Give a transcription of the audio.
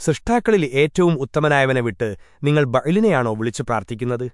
സൃഷ്ടാക്കളിൽ ഏറ്റവും ഉത്തമനായവനെ വിട്ട് നിങ്ങൾ ബഅലിനെയാണോ വിളിച്ചു പ്രാർത്ഥിക്കുന്നത്?